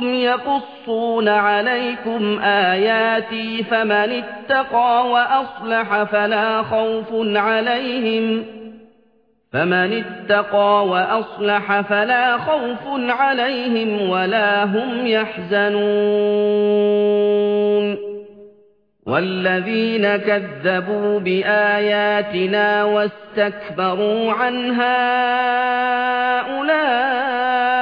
يقصون عليكم آياتي فمن اتقى وأصلح فلا خوف عليهم فمن اتقى وأصلح فلا خوف عليهم ولا هم يحزنون والذين كذبوا بآياتنا واستكبروا عنها أولئك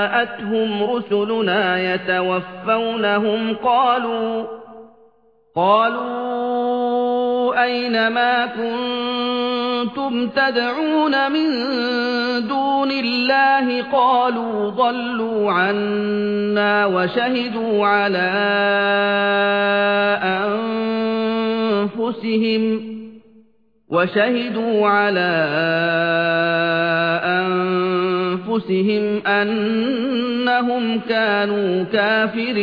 جاءتهم رسلنا يتوفونهم قالوا قالوا أين ما كنتم تدعون من دون الله قالوا ضلوا عنا وشهدوا على أنفسهم وشهدوا على أنفسهم أنهم كانوا كافرين.